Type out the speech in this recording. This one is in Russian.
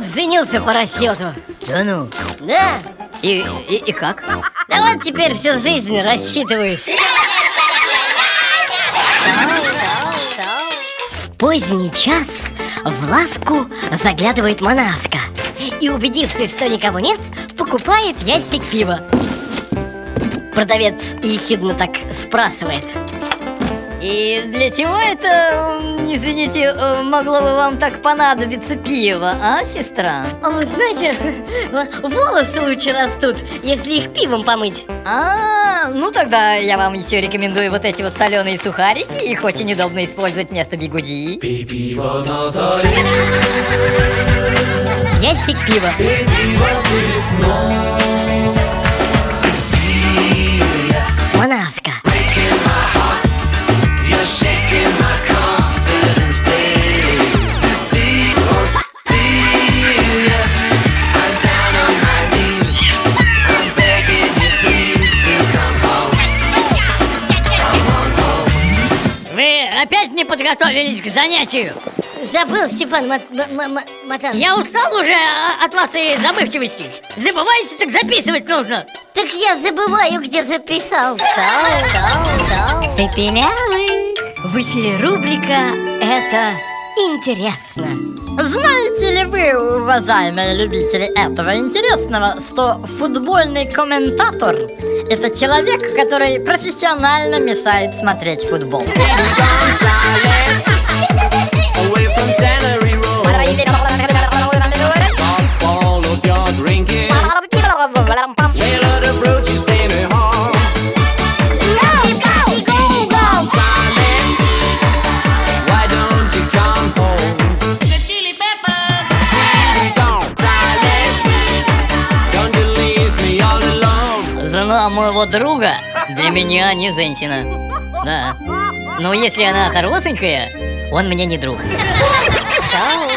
Влюбился по расчету. Да ну, Да? и, и, и как? Да вот теперь всю жизнь рассчитываешь. В поздний час в лавку заглядывает Манаска и, убедившись, что никого нет, покупает ящик пива. Продавец ехидно так спрашивает. И для чего это, извините, э, могло бы вам так понадобиться пиво, а, сестра? А вы знаете, волосы лучше растут, если их пивом помыть. А, ну тогда я вам еще рекомендую вот эти вот соленые сухарики, их очень удобно использовать вместо бигуди. Пей пиво на заре, Ящик пива. пей пиво перед сном. Опять не подготовились к занятию? Забыл, Степан Мат- М- М- М- Матан. Я устал уже а- от вашей забывчивости. Забывайте, так записывать нужно. Так я забываю, где записал. Сау, сау, сау. Цепелявый. В эфире рубрика «Это интересно». Знаете ли вы, уважаемые любители этого интересного, что футбольный комментатор – это человек, который профессионально мешает смотреть футбол? Жена моего друга для меня не женщина. Да. Но если она хорошенькая, он мне не друг. Сау.